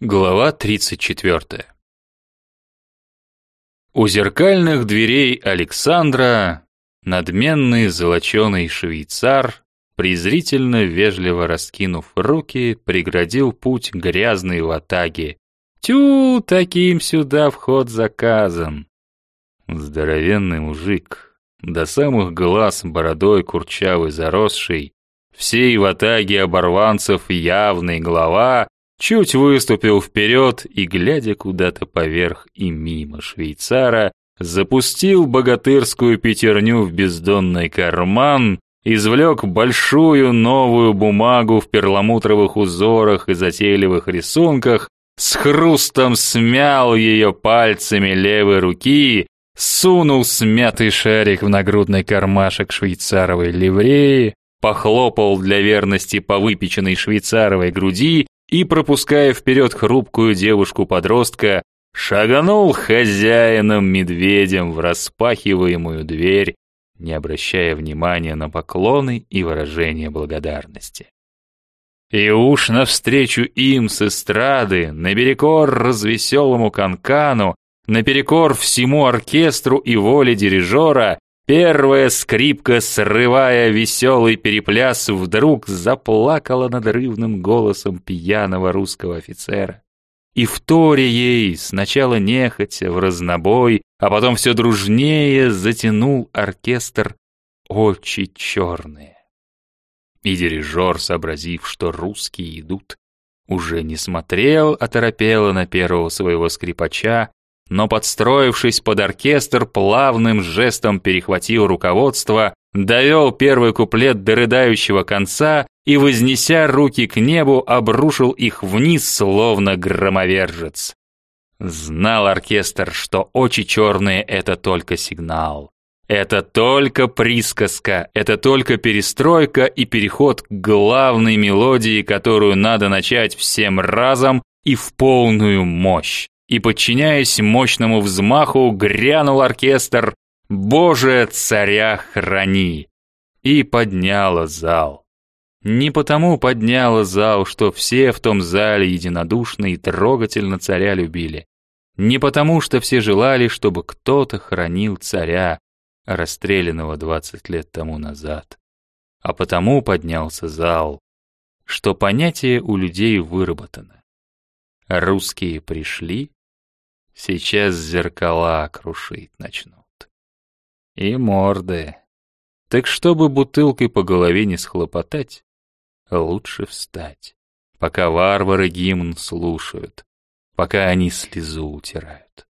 Глава 34. У зеркальных дверей Александра надменный золоченый швейцар, презрительно вежливо раскинув руки, преградил путь грязной ватаге. Тю, таким сюда вход заказан. Здоровенный мужик, до самых глаз бородой курчавый заросший, всей ватаге оборванцев явный глава, чуть выступил вперед и, глядя куда-то поверх и мимо швейцара, запустил богатырскую пятерню в бездонный карман, извлек большую новую бумагу в перламутровых узорах и затейливых рисунках, с хрустом смял ее пальцами левой руки, сунул смятый шарик в нагрудный кармашек швейцаровой ливреи, похлопал для верности по выпеченной швейцаровой груди и, пропуская вперед хрупкую девушку-подростка, шагнул хозяином-медведем в распахиваемую дверь, не обращая внимания на поклоны и выражения благодарности. И уж навстречу им с эстрады, наперекор развеселому канкану, наперекор всему оркестру и воле дирижера, Первая скрипка, срывая веселый перепляс, вдруг заплакала надрывным голосом пьяного русского офицера. И в торе ей, сначала нехотя, в разнобой, а потом все дружнее затянул оркестр очи черные. И дирижер, сообразив, что русские идут, уже не смотрел оторопело на первого своего скрипача, но, подстроившись под оркестр, плавным жестом перехватил руководство, довел первый куплет до рыдающего конца и, вознеся руки к небу, обрушил их вниз, словно громовержец. Знал оркестр, что очи черные — это только сигнал. Это только присказка, это только перестройка и переход к главной мелодии, которую надо начать всем разом и в полную мощь и, подчиняясь мощному взмаху, грянул оркестр «Боже, царя храни!» и подняла зал. Не потому подняла зал, что все в том зале единодушно и трогательно царя любили. Не потому, что все желали, чтобы кто-то хранил царя, расстрелянного двадцать лет тому назад. А потому поднялся зал, что понятие у людей выработано. Русские пришли, Сейчас зеркала крушить начнут. И морды. Так чтобы бутылкой по голове не схлопотать, лучше встать, пока варвары гимн слушают, пока они слезу утирают.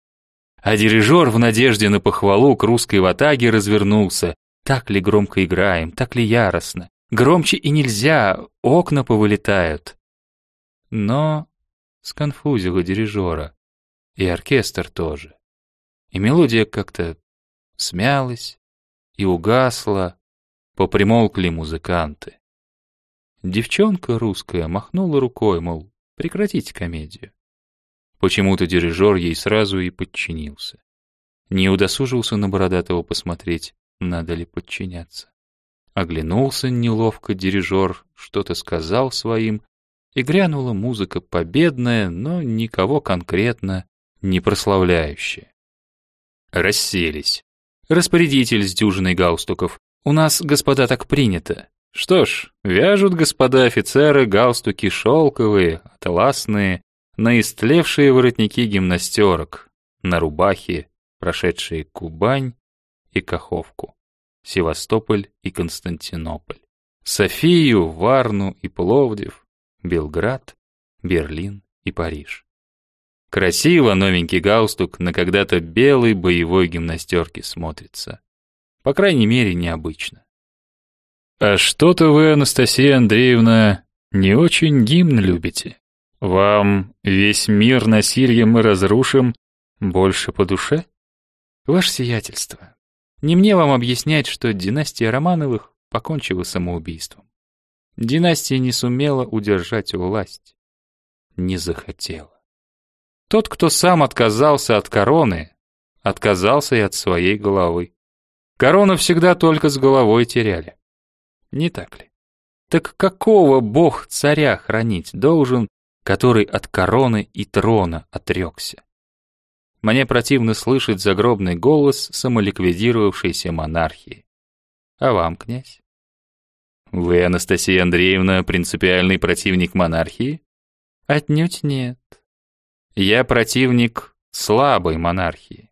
А дирижер в надежде на похвалу к русской ватаге развернулся. Так ли громко играем, так ли яростно? Громче и нельзя, окна повылетают. Но сконфузило дирижера. И оркестр тоже. И мелодия как-то смялась и угасла, попримолкли музыканты. Девчонка русская махнула рукой, мол, прекратите комедию. Почему-то дирижер ей сразу и подчинился. Не удосужился на Бородатого посмотреть, надо ли подчиняться. Оглянулся неловко дирижер, что-то сказал своим, и грянула музыка победная, но никого конкретно не прославляющие. Расселись. Распорядитель с дюжиной галстуков. У нас, господа, так принято. Что ж, вяжут господа офицеры галстуки шелковые, атласные, на истлевшие воротники гимнастерок, на рубахи, прошедшие Кубань и Каховку, Севастополь и Константинополь, Софию, Варну и Пловдив, Белград, Берлин и Париж. Красиво новенький галстук на когда-то белой боевой гимнастерке смотрится. По крайней мере, необычно. А что-то вы, Анастасия Андреевна, не очень гимн любите. Вам весь мир насильем мы разрушим больше по душе? Ваше сиятельство, не мне вам объяснять, что династия Романовых покончила самоубийством. Династия не сумела удержать власть. Не захотела. Тот, кто сам отказался от короны, отказался и от своей головы. Корону всегда только с головой теряли. Не так ли? Так какого бог царя хранить должен который от короны и трона отрекся. Мне противно слышать загробный голос самоликвидировавшейся монархии. А вам, князь? Вы, Анастасия Андреевна, принципиальный противник монархии? Отнюдь нет. Я противник слабой монархии.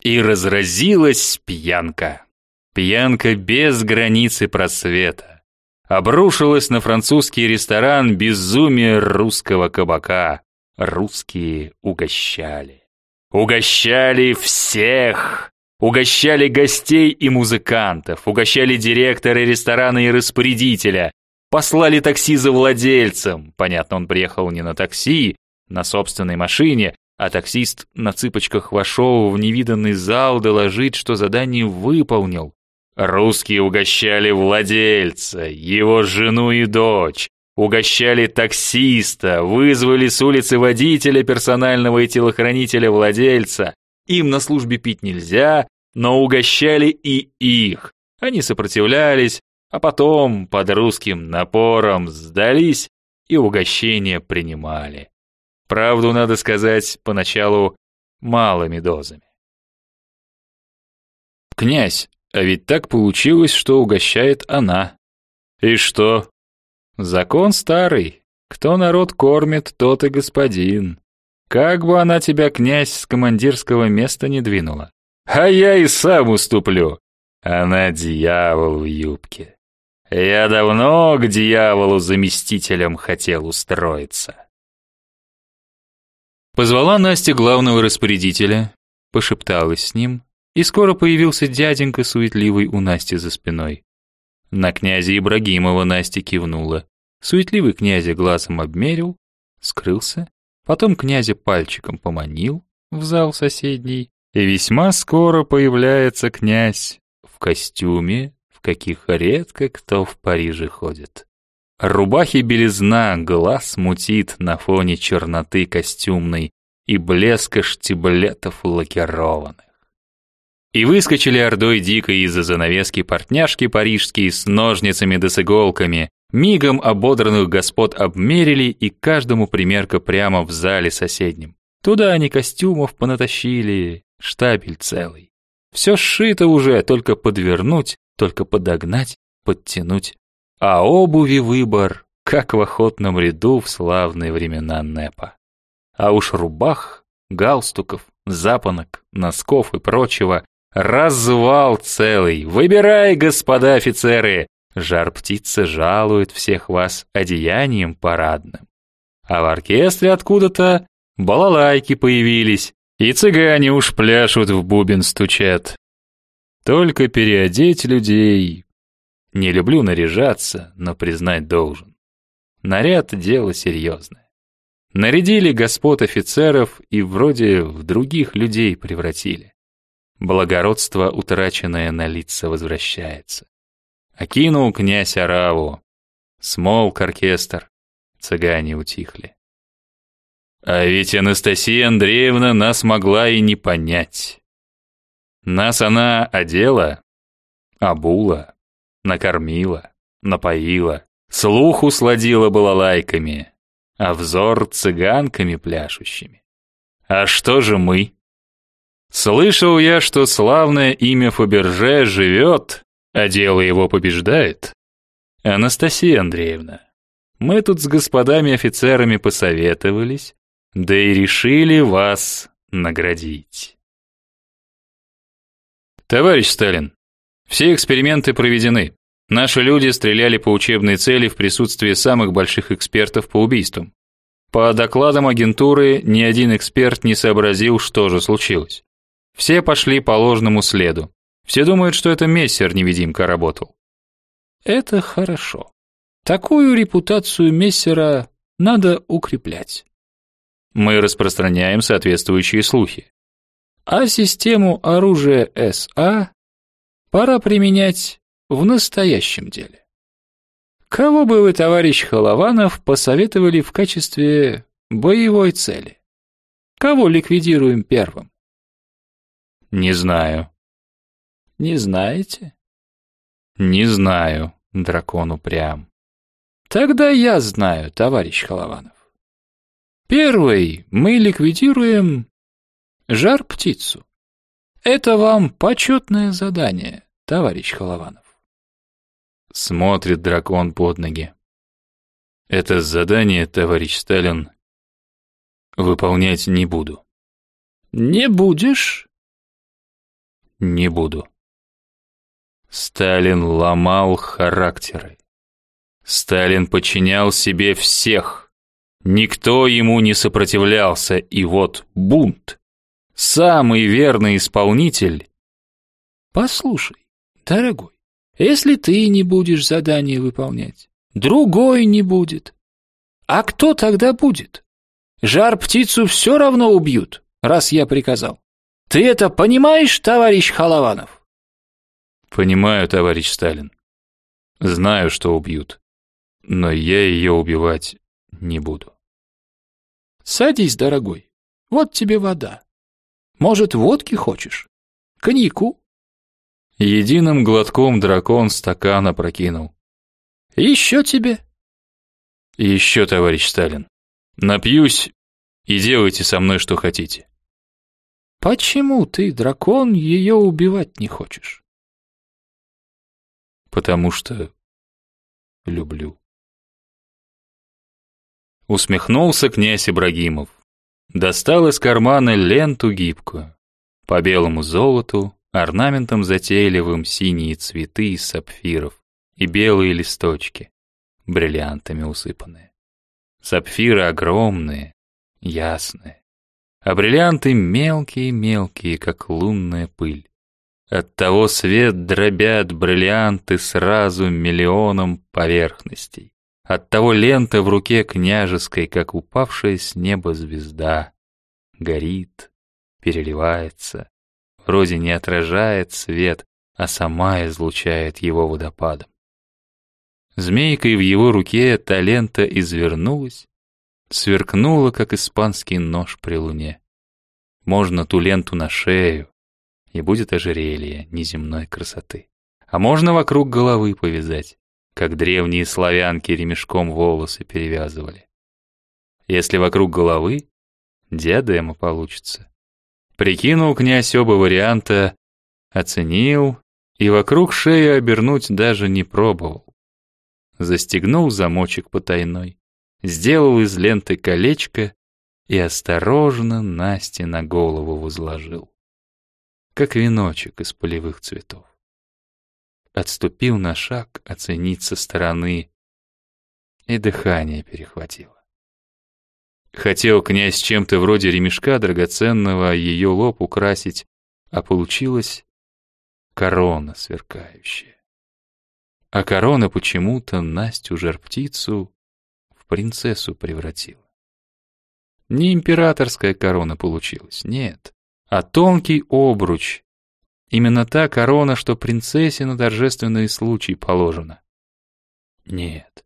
И разразилась пьянка. Пьянка без границы просвета. Обрушилась на французский ресторан безумие русского кабака. Русские угощали. Угощали всех! Угощали гостей и музыкантов, угощали директора ресторана и распорядителя, послали такси за владельцем. Понятно, он приехал не на такси, на собственной машине, а таксист на цыпочках вошел в невиданный зал доложить, что задание выполнил. Русские угощали владельца, его жену и дочь, угощали таксиста, вызвали с улицы водителя персонального и телохранителя владельца. Им на службе пить нельзя, но угощали и их. Они сопротивлялись, а потом под русским напором сдались и угощения принимали. Правду надо сказать, поначалу малыми дозами. «Князь, а ведь так получилось, что угощает она. И что? Закон старый. Кто народ кормит, тот и господин. Как бы она тебя, князь, с командирского места не двинула. А я и сам уступлю. Она дьявол в юбке. Я давно к дьяволу заместителем хотел устроиться. Позвала Настя главного распорядителя, пошепталась с ним, и скоро появился дяденька суетливый у Насти за спиной. На князя Ибрагимова Настя кивнула. Суетливый князя глазом обмерил, скрылся, потом князя пальчиком поманил в зал соседний, и весьма скоро появляется князь в костюме, каких редко кто в Париже ходит. Рубахи белизна глаз мутит на фоне черноты костюмной и блеска штиблетов лакированных. И выскочили ордой дикой из-за занавески портняшки парижские с ножницами да с иголками, мигом ободранных господ обмерили и каждому примерка прямо в зале соседнем. Туда они костюмов понатащили, штабель целый. Все сшито уже, только подвернуть, только подогнать, подтянуть. А обуви выбор, как в охотном ряду в славные времена НЭПа. А уж рубах, галстуков, запонок, носков и прочего Развал целый. Выбирай, господа офицеры. Жар птица жалует всех вас одеянием парадным. А в оркестре откуда-то балалайки появились, и цыгане уж пляшут в бубен стучат. Только переодеть людей. Не люблю наряжаться, но признать должен. Наряд — дело серьезное. Нарядили господ офицеров и вроде в других людей превратили. Благородство, утраченное на лица, возвращается. Окинул князь Араву. Смолк оркестр. Цыгане утихли. А ведь Анастасия Андреевна нас могла и не понять. Нас она одела, обула, накормила, напоила, слух усладила балалайками, а взор цыганками пляшущими. А что же мы? Слышал я, что славное имя Фаберже живет, а дело его побеждает. Анастасия Андреевна, мы тут с господами офицерами посоветовались, да и решили вас наградить. Товарищ Сталин, все эксперименты проведены. Наши люди стреляли по учебной цели в присутствии самых больших экспертов по убийствам. По докладам агентуры, ни один эксперт не сообразил, что же случилось. Все пошли по ложному следу. Все думают, что это Мессер-невидимка работал. Это хорошо. Такую репутацию Мессера надо укреплять. Мы распространяем соответствующие слухи. А систему оружия СА пора применять в настоящем деле. Кого бы вы, товарищ Холованов, посоветовали в качестве боевой цели? Кого ликвидируем первым? Не знаю. Не знаете? Не знаю, дракон упрям. Тогда я знаю, товарищ Холованов. Первый мы ликвидируем жар-птицу. Это вам почетное задание, товарищ Холованов. Смотрит дракон под ноги. Это задание, товарищ Сталин, выполнять не буду. Не будешь? Не буду. Сталин ломал характеры. Сталин подчинял себе всех. Никто ему не сопротивлялся, и вот бунт. Самый верный исполнитель. Послушай, дорогой, если ты не будешь задание выполнять, другой не будет. А кто тогда будет? Жар-птицу все равно убьют, раз я приказал. Ты это понимаешь, товарищ Халаванов? Понимаю, товарищ Сталин. Знаю, что убьют. Но я ее убивать не буду. Садись, дорогой. Вот тебе вода. Может, водки хочешь? Коньяку? Единым глотком дракон стакан опрокинул. Еще тебе? Еще, товарищ Сталин. Напьюсь и делайте со мной что хотите. Почему ты, дракон, ее убивать не хочешь? Потому что люблю. Усмехнулся князь Ибрагимов. Достал из кармана ленту гибкую. По белому золоту, орнаментом затейливым синие цветы из сапфиров и белые листочки, бриллиантами усыпанные. Сапфиры огромные, ясные, а бриллианты мелкие-мелкие, как лунная пыль. Оттого свет дробят бриллианты сразу миллионом поверхностей. Оттого лента в руке княжеской, как упавшая с неба звезда, горит, переливается, вроде не отражает свет, а сама излучает его водопадом. Змейкой в его руке та лента извернулась, сверкнула, как испанский нож при луне. Можно ту ленту на шею, и будет ожерелье неземной красоты. А можно вокруг головы повязать, как древние славянки ремешком волосы перевязывали. Если вокруг головы, диадема получится. Прикинул князь оба варианта, оценил и вокруг шеи обернуть даже не пробовал. Застегнул замочек потайной, сделал из ленты колечко и осторожно Насте на голову возложил. Как веночек из полевых цветов. Отступил на шаг оценить со стороны, и дыхание перехватило. Хотел князь чем-то вроде ремешка драгоценного ее лоб украсить, а получилось корона сверкающая. А корона почему-то Настю жар-птицу в принцессу превратила. Не императорская корона получилась, нет, а тонкий обруч. Именно та корона, что принцессе на торжественный случай положена. Нет,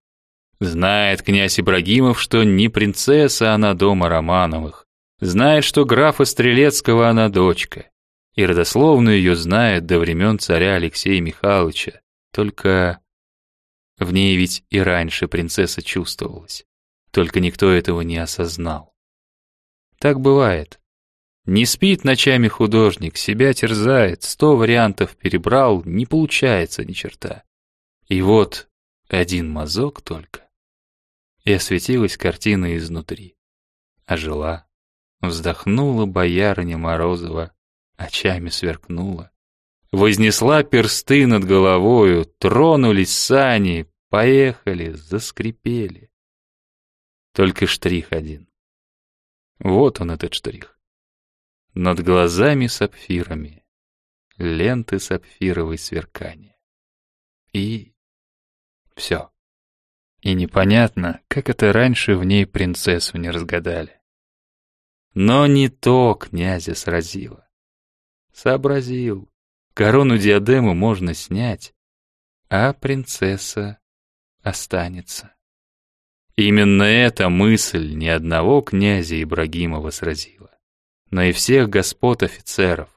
Знает князь Ибрагимов, что не принцесса она дома Романовых. Знает, что графа Стрелецкого она дочка. И родословную ее знает до времен царя Алексея Михайловича. Только в ней ведь и раньше принцесса чувствовалась. Только никто этого не осознал. Так бывает. Не спит ночами художник, себя терзает, сто вариантов перебрал, не получается ни черта. И вот один мазок только и осветилась картина изнутри. Ожила, вздохнула боярыня Морозова, очами сверкнула. Вознесла персты над головою, тронулись сани, поехали, заскрипели. Только штрих один. Вот он, этот штрих. Над глазами сапфирами, ленты сапфировой сверкания. И все. И непонятно, как это раньше в ней принцессу не разгадали. Но не то князя сразило. Сообразил, корону-диадему можно снять, а принцесса останется. Именно эта мысль ни одного князя Ибрагимова сразила, но и всех господ офицеров.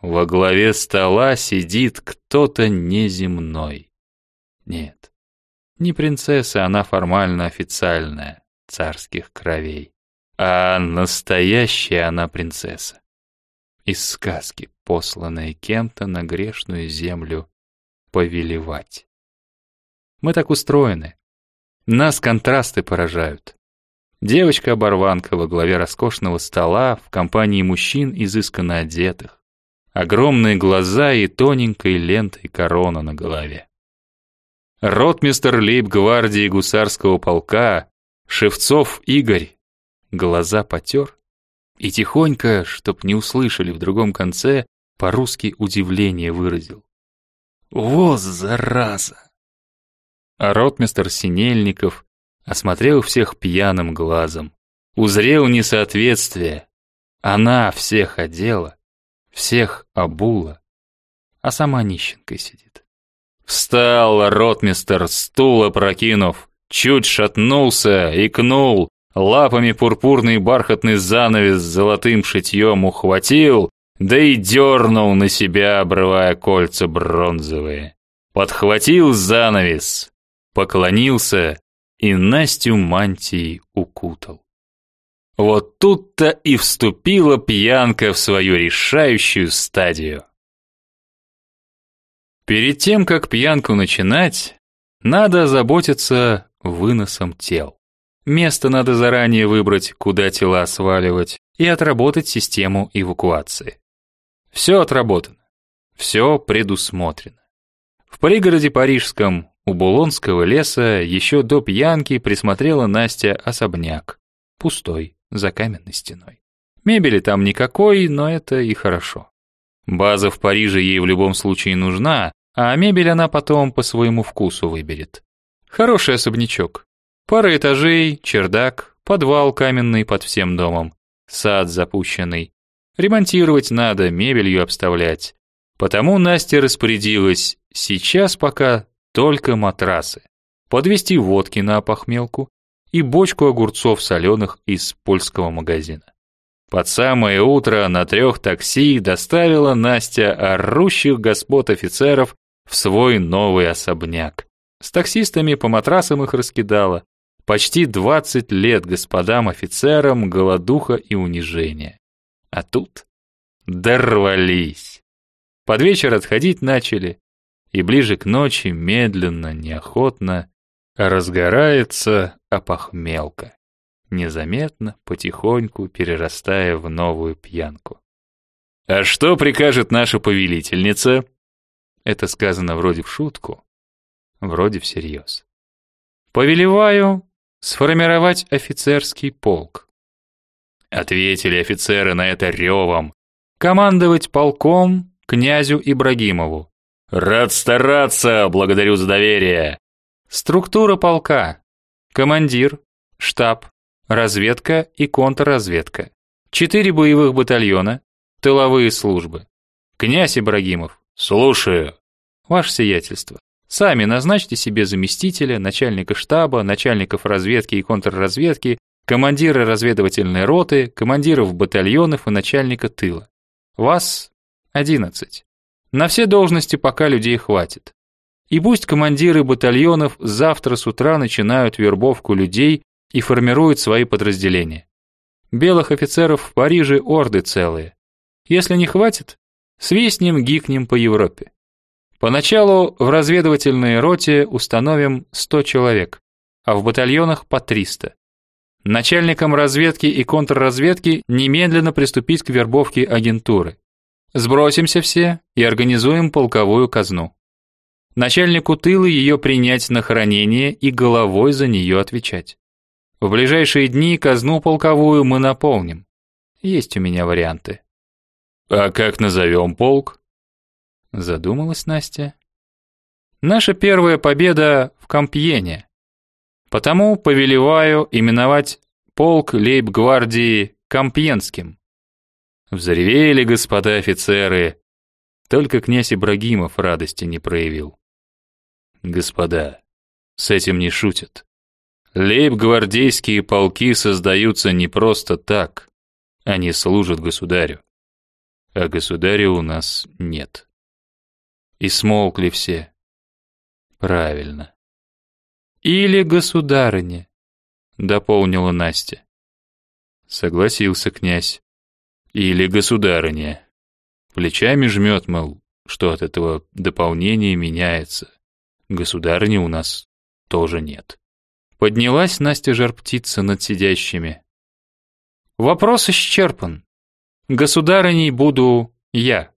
Во главе стола сидит кто-то неземной. Нет, Не принцесса, она формально официальная, царских кровей. А настоящая она принцесса. Из сказки, посланная кем-то на грешную землю повелевать. Мы так устроены. Нас контрасты поражают. Девочка-оборванка во главе роскошного стола в компании мужчин изысканно одетых. Огромные глаза и тоненькой лентой корона на голове. Ротмистер лейб-гвардии гусарского полка Шевцов Игорь глаза потер и тихонько, чтоб не услышали в другом конце, по-русски удивление выразил. «Во, зараза!» А ротмистер Синельников осмотрел всех пьяным глазом, узрел несоответствие. Она всех одела, всех обула, а сама нищенкой сидит. Встал ротмистер, стула прокинув, чуть шатнулся, икнул, лапами пурпурный бархатный занавес с золотым шитьем ухватил, да и дернул на себя, обрывая кольца бронзовые. Подхватил занавес, поклонился и Настю мантией укутал. Вот тут-то и вступила пьянка в свою решающую стадию. Перед тем, как пьянку начинать, надо заботиться выносом тел. Место надо заранее выбрать, куда тела сваливать, и отработать систему эвакуации. Все отработано, все предусмотрено. В пригороде парижском у Булонского леса еще до пьянки присмотрела Настя особняк. Пустой, за каменной стеной. Мебели там никакой, но это и хорошо. База в Париже ей в любом случае нужна, а мебель она потом по своему вкусу выберет. Хороший особнячок. Пара этажей, чердак, подвал каменный под всем домом, сад запущенный. Ремонтировать надо, мебелью обставлять. Потому Настя распорядилась сейчас пока только матрасы, подвести водки на опохмелку и бочку огурцов соленых из польского магазина. Под самое утро на трех такси доставила Настя орущих господ офицеров в свой новый особняк. С таксистами по матрасам их раскидала. Почти 20 лет господам офицерам голодуха и унижение. А тут дорвались. Под вечер отходить начали, и ближе к ночи медленно, неохотно разгорается опохмелка, незаметно, потихоньку перерастая в новую пьянку. «А что прикажет наша повелительница?» Это сказано вроде в шутку, вроде всерьез. «Повелеваю сформировать офицерский полк». Ответили офицеры на это ревом. «Командовать полком князю Ибрагимову, Рад стараться, благодарю за доверие. Структура полка. Командир, штаб, разведка и контрразведка. Четыре боевых батальона, тыловые службы. Князь Ибрагимов, слушаю. Ваше сиятельство, сами назначьте себе заместителя, начальника штаба, начальников разведки и контрразведки, командира разведывательной роты, командиров батальонов и начальника тыла. Вас одиннадцать. На все должности пока людей хватит. И пусть командиры батальонов завтра с утра начинают вербовку людей и формируют свои подразделения. Белых офицеров в Париже орды целые. Если не хватит, свистнем, гикнем по Европе. Поначалу в разведывательной роте установим 100 человек, а в батальонах по 300. Начальникам разведки и контрразведки немедленно приступить к вербовке агентуры. Сбросимся все и организуем полковую казну. Начальнику тыла ее принять на хранение и головой за нее отвечать. В ближайшие дни казну полковую мы наполним. Есть у меня варианты. А как назовем полк? Задумалась Настя. Наша первая победа в Кампьене. Потому повелеваю именовать полк лейб-гвардии Кампьенским. Взревели господа офицеры. Только князь Ибрагимов радости не проявил. Господа, с этим не шутят. Лейб-гвардейские полки создаются не просто так. Они служат государю. А государя у нас нет. И смолкли все. Правильно. Или государыня, дополнила Настя. Согласился князь. Или государыня. Плечами жмет, мол, что от этого дополнения меняется. Государыни у нас тоже нет. Поднялась Настя жар-птица над сидящими. Вопрос исчерпан. Государыней буду я.